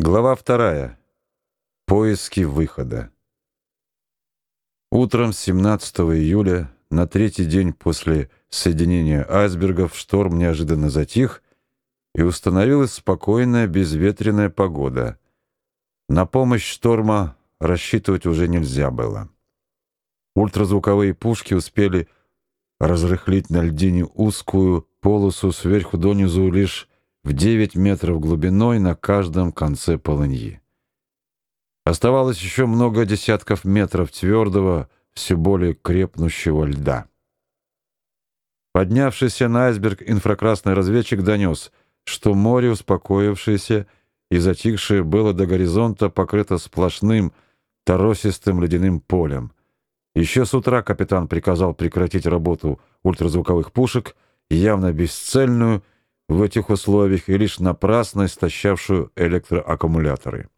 Глава вторая. Поиски выхода. Утром 17 июля, на третий день после соединения айсбергов, шторм неожиданно затих, и установилась спокойная безветренная погода. На помощь шторма рассчитывать уже нельзя было. Ультразвуковые пушки успели разрыхлить на льдине узкую полосу сверху донизу лишь в 9 метров глубиной на каждом конце полыньи. Оставалось еще много десятков метров твердого, все более крепнущего льда. Поднявшийся на айсберг инфракрасный разведчик донес, что море, успокоившееся и затихшее, было до горизонта покрыто сплошным торосистым ледяным полем. Еще с утра капитан приказал прекратить работу ультразвуковых пушек, явно бесцельную, в этих условиях и лишь напрасно истощавшую электроаккумуляторы.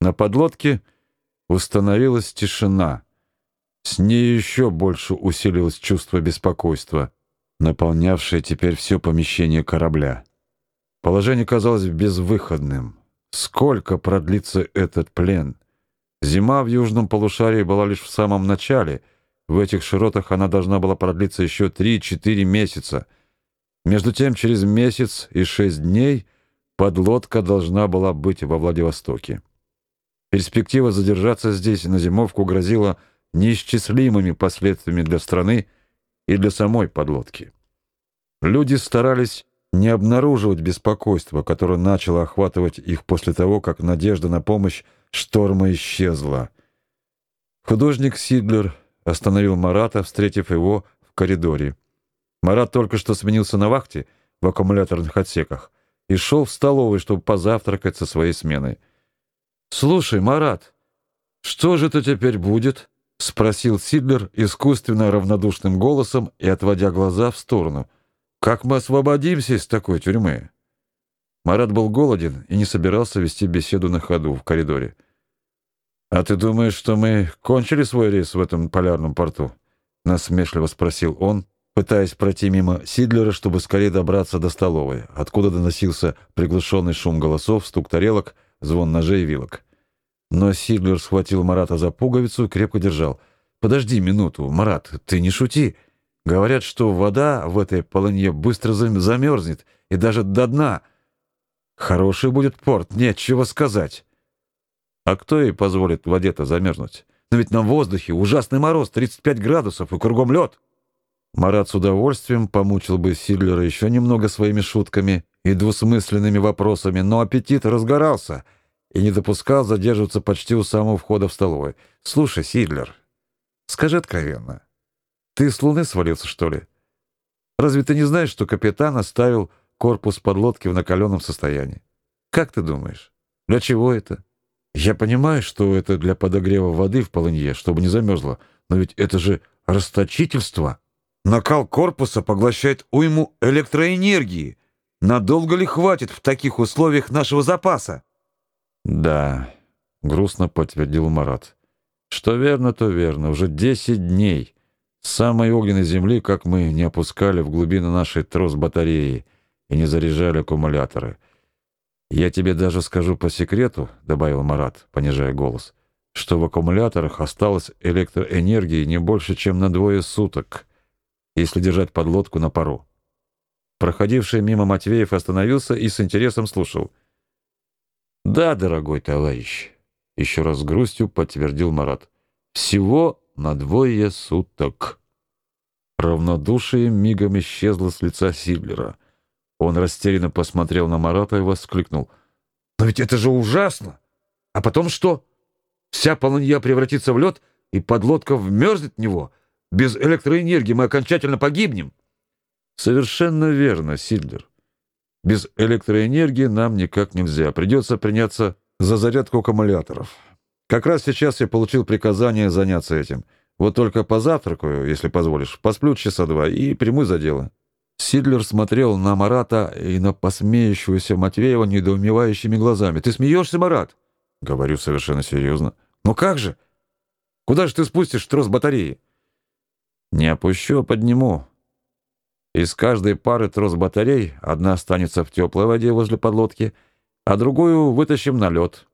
На подлодке установилась тишина. С ней еще больше усилилось чувство беспокойства, наполнявшее теперь все помещение корабля. Положение казалось безвыходным. Сколько продлится этот плен? Зима в южном полушарии была лишь в самом начале. В этих широтах она должна была продлиться еще 3-4 месяца — между тем, через месяц и шесть дней подлодка должна была быть во Владивостоке. Перспектива задержаться здесь на зимовку грозила неисчислимыми последствиями для страны и для самой подлодки. Люди старались не обнаруживать беспокойства, которое начало охватывать их после того, как надежда на помощь шторма исчезла. Художник Сидлер остановил Марата, встретив его в коридоре. Марат только что сменился на вахте в аккумуляторных отсеках и шел в столовую, чтобы позавтракать со своей сменой. «Слушай, Марат, что же это теперь будет?» — спросил Сидлер искусственно равнодушным голосом и отводя глаза в сторону. «Как мы освободимся из такой тюрьмы?» Марат был голоден и не собирался вести беседу на ходу в коридоре. «А ты думаешь, что мы кончили свой рейс в этом полярном порту?» — насмешливо спросил он, пытаясь пройти мимо Сидлера, чтобы скорее добраться до столовой, откуда доносился приглушенный шум голосов, стук тарелок, звон ножей и вилок. Но Сидлер схватил Марата за пуговицу и крепко держал. «Подожди минуту, Марат, ты не шути. Говорят, что вода в этой полынье быстро замерзнет, и даже до дна. Хороший будет порт, нет чего сказать». «А кто ей позволит воде-то замерзнуть? Но ведь на воздухе ужасный мороз, 35 градусов, и кругом лед». Марат с удовольствием помучил бы Сидлера еще немного своими шутками и двусмысленными вопросами, но аппетит разгорался и не допускал задерживаться почти у самого входа в столовую. «Слушай, Сидлер, скажи откровенно, ты с луны свалился, что ли? Разве ты не знаешь, что капитан оставил корпус подлодки в накаленном состоянии? Как ты думаешь, для чего это? Я понимаю, что это для подогрева воды в полынье, чтобы не замерзло, но ведь это же расточительство!» Накал корпуса поглощает уйму электроэнергии. Надолго ли хватит в таких условиях нашего запаса? Да, грустно подтвердил Марат. Что верно, то верно. Уже десять дней с самой огненной земли, как мы не опускали в глубины нашей трос-батареи и не заряжали аккумуляторы. Я тебе даже скажу по секрету, добавил Марат, понижая голос, что в аккумуляторах осталось электроэнергии не больше, чем на двое суток если держать подлодку на пару. Проходивший мимо Матвеев остановился и с интересом слушал. «Да, дорогой товарищ», — еще раз с грустью подтвердил Марат. «Всего на двое суток». Равнодушие мигом исчезло с лица Сидлера. Он растерянно посмотрел на Марата и воскликнул. «Но ведь это же ужасно! А потом что? Вся полынья превратится в лед, и подлодка вмерзнет в него?» Без электроэнергии мы окончательно погибнем. Совершенно верно, Сидлер. Без электроэнергии нам никак нельзя. Придется приняться за зарядку аккумуляторов. Как раз сейчас я получил приказание заняться этим. Вот только позавтракаю, если позволишь, посплю часа два и приму за дело. Сидлер смотрел на Марата и на посмеющегося Матвеева недоумевающими глазами. «Ты смеешься, Марат?» «Говорю совершенно серьезно». «Ну как же? Куда же ты спустишь трос батареи?» Не опущу, а подниму. Из каждой пары трос батарей одна останется в теплой воде возле подлодки, а другую вытащим на лед.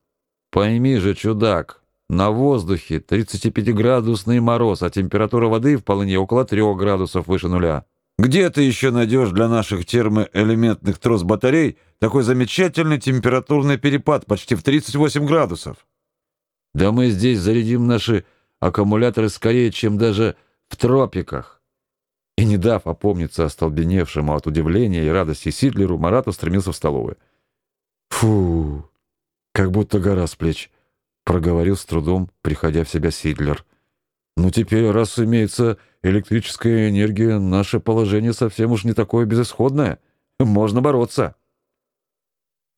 Пойми же, чудак, на воздухе 35-градусный мороз, а температура воды в полыне около 3 градусов выше нуля. Где ты еще найдешь для наших термоэлементных трос-батарей такой замечательный температурный перепад почти в 38 градусов? Да мы здесь зарядим наши аккумуляторы скорее, чем даже в тропиках. И не дав опомниться остолбеневшему от удивления и радости Сидлеру, Марат устремился в столовую. Фу, как будто гора с плеч, проговорил с трудом, приходя в себя Сидлер. Ну теперь, раз имеется электрическая энергия, наше положение совсем уж не такое безысходное. Можно бороться.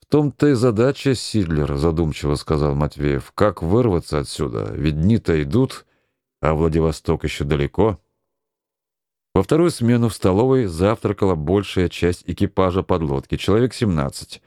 В том-то и задача, Сидлер, задумчиво сказал Матвеев. Как вырваться отсюда? Ведь дни-то идут, а Владивосток еще далеко. Во вторую смену в столовой завтракала большая часть экипажа подлодки, человек 17.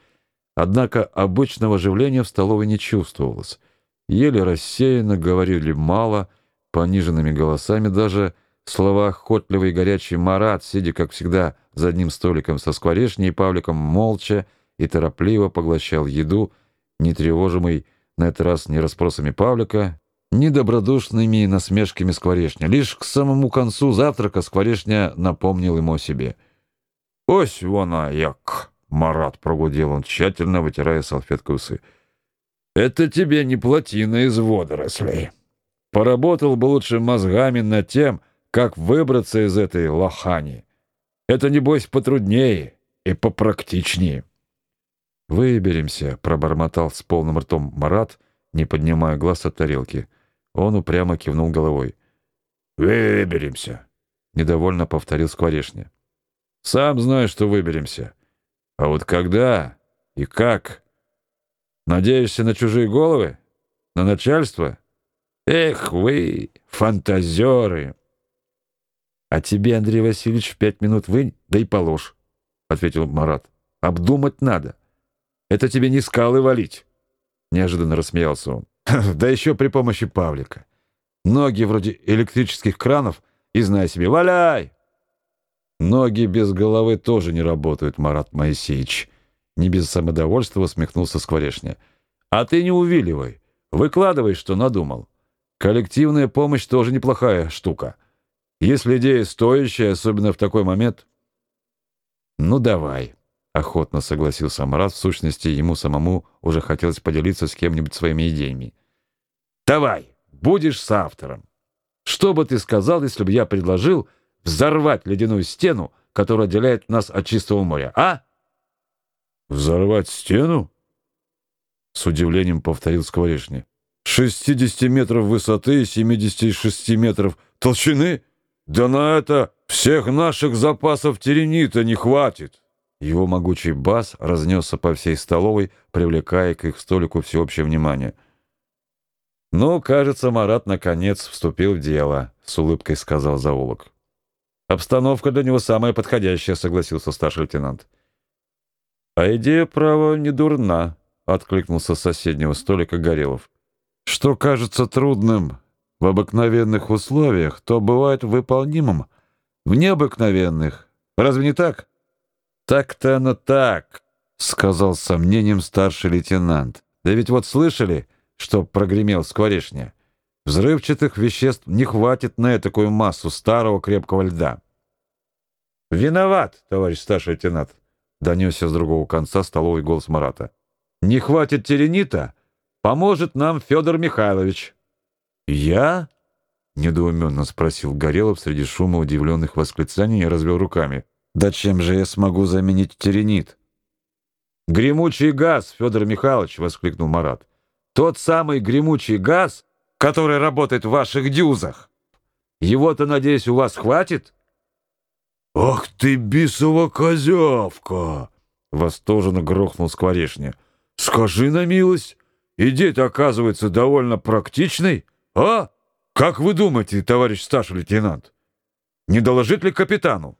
Однако обычного оживления в столовой не чувствовалось. Еле рассеянно говорили мало, пониженными голосами даже слова охотливый и горячий Марат, сидя, как всегда, за одним столиком со скворечней и Павликом, молча и торопливо поглощал еду, не тревожимый на этот раз ни расспросами Павлика, ни добродушными насмешками скворечня. Лишь к самому концу завтрака скворечня напомнил ему о себе. «Ось вона як!» — Марат прогудел он, тщательно вытирая салфеткой усы. «Это тебе не плотина из водорослей». Поработал бы лучше мозгами над тем, как выбраться из этой лохани. Это, небось, потруднее и попрактичнее. «Выберемся», — пробормотал с полным ртом Марат, не поднимая глаз от тарелки. Он упрямо кивнул головой. «Выберемся», — недовольно повторил Скворечня. «Сам знаю, что выберемся. А вот когда и как? Надеешься на чужие головы? На начальство?» Эх вы, фантазеры! А тебе, Андрей Васильевич, в пять минут вынь, да и положь, ответил Марат. Обдумать надо. Это тебе не скалы валить. Неожиданно рассмеялся он. Да еще при помощи Павлика. Ноги вроде электрических кранов, и знай себе, валяй! Ноги без головы тоже не работают, Марат Моисеевич. Не без самодовольства усмехнулся Скворечня. А ты не увиливай. Выкладывай, что надумал. Коллективная помощь тоже неплохая штука. Если идея стоящая, особенно в такой момент... Ну, давай. Охотно согласился Марат. В сущности, ему самому уже хотелось поделиться с кем-нибудь своими идеями. Давай, будешь с автором. Что бы ты сказал, если бы я предложил взорвать ледяную стену, которая отделяет нас от чистого моря, а? Взорвать стену? С удивлением повторил Скворечный. 60 метров высоты и 76 метров толщины? Да на это всех наших запасов теренита не хватит. Его могучий бас разнесся по всей столовой, привлекая к их столику всеобщее внимание. «Ну, кажется, Марат наконец вступил в дело», — с улыбкой сказал заулок. «Обстановка для него самая подходящая», — согласился старший лейтенант. «А идея, право, не дурна», — откликнулся с соседнего столика Горелов. Что кажется трудным в обыкновенных условиях, то бывает выполнимым в необыкновенных. Разве не так? Так-то оно так, сказал с сомнением старший лейтенант. Да ведь вот слышали, что прогремел скворечня? Взрывчатых веществ не хватит на такую массу старого крепкого льда. Виноват, товарищ старший лейтенант, донесся с другого конца столовый голос Марата. Не хватит теренита, Поможет нам Федор Михайлович. Я? недоуменно спросил Горелов среди шума удивленных восклицаний и развел руками. Да чем же я смогу заменить теренит? Гремучий газ, Федор Михайлович, воскликнул Марат. Тот самый гремучий газ, который работает в ваших дюзах. Его-то, надеюсь, у вас хватит? Ах ты бисова козявка! восторженно грохнул Скворечня. Скажи на милость, Идея-то оказывается довольно практичной, а? Как вы думаете, товарищ старший лейтенант? Не доложить ли капитану?